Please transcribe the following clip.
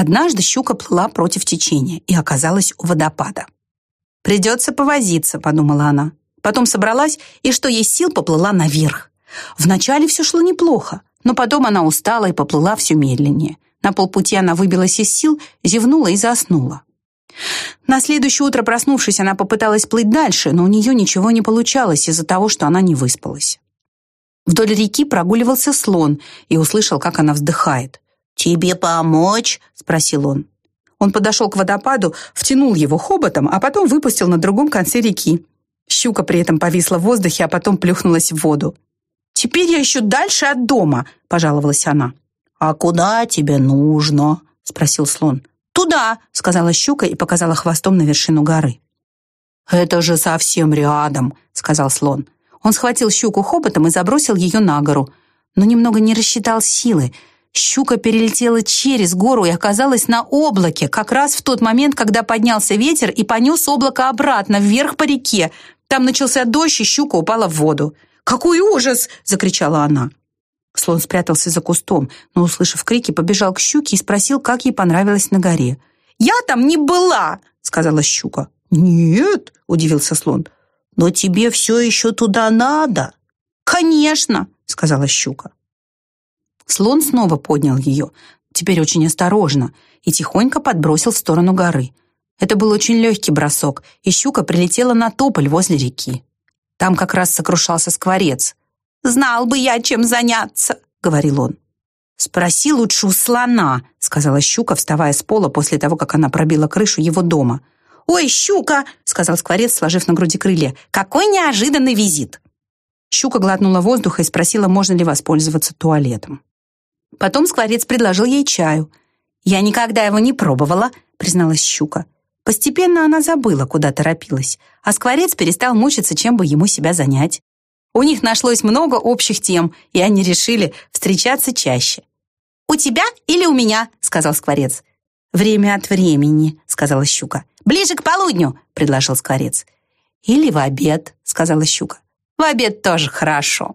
Однажды щука плыла против течения и оказалась у водопада. «Придется повозиться», — подумала она. Потом собралась и, что есть сил, поплыла наверх. Вначале все шло неплохо, но потом она устала и поплыла все медленнее. На полпути она выбилась из сил, зевнула и заснула. На следующее утро, проснувшись, она попыталась плыть дальше, но у нее ничего не получалось из-за того, что она не выспалась. Вдоль реки прогуливался слон и услышал, как она вздыхает. «Тебе помочь?» — спросил он. Он подошел к водопаду, втянул его хоботом, а потом выпустил на другом конце реки. Щука при этом повисла в воздухе, а потом плюхнулась в воду. «Теперь я еще дальше от дома», — пожаловалась она. «А куда тебе нужно?» — спросил слон. «Туда», — сказала щука и показала хвостом на вершину горы. «Это же совсем рядом», — сказал слон. Он схватил щуку хоботом и забросил ее на гору, но немного не рассчитал силы. Щука перелетела через гору и оказалась на облаке, как раз в тот момент, когда поднялся ветер и понес облако обратно, вверх по реке. Там начался дождь, и щука упала в воду. «Какой ужас!» — закричала она. Слон спрятался за кустом, но, услышав крики, побежал к щуке и спросил, как ей понравилось на горе. «Я там не была!» — сказала щука. «Нет!» — удивился слон. «Но тебе все еще туда надо!» «Конечно!» — сказала щука. Слон снова поднял ее, теперь очень осторожно, и тихонько подбросил в сторону горы. Это был очень легкий бросок, и щука прилетела на тополь возле реки. Там как раз сокрушался скворец. «Знал бы я, чем заняться», — говорил он. «Спроси лучше у слона», — сказала щука, вставая с пола после того, как она пробила крышу его дома. «Ой, щука!» — сказал скворец, сложив на груди крылья. «Какой неожиданный визит!» Щука глотнула воздуха и спросила, можно ли воспользоваться туалетом. Потом скворец предложил ей чаю. «Я никогда его не пробовала», — призналась щука. Постепенно она забыла, куда торопилась, а скворец перестал мучиться, чем бы ему себя занять. У них нашлось много общих тем, и они решили встречаться чаще. «У тебя или у меня?» — сказал скворец. «Время от времени», — сказала щука. «Ближе к полудню», — предложил скворец. «Или в обед», — сказала щука. «В обед тоже хорошо»,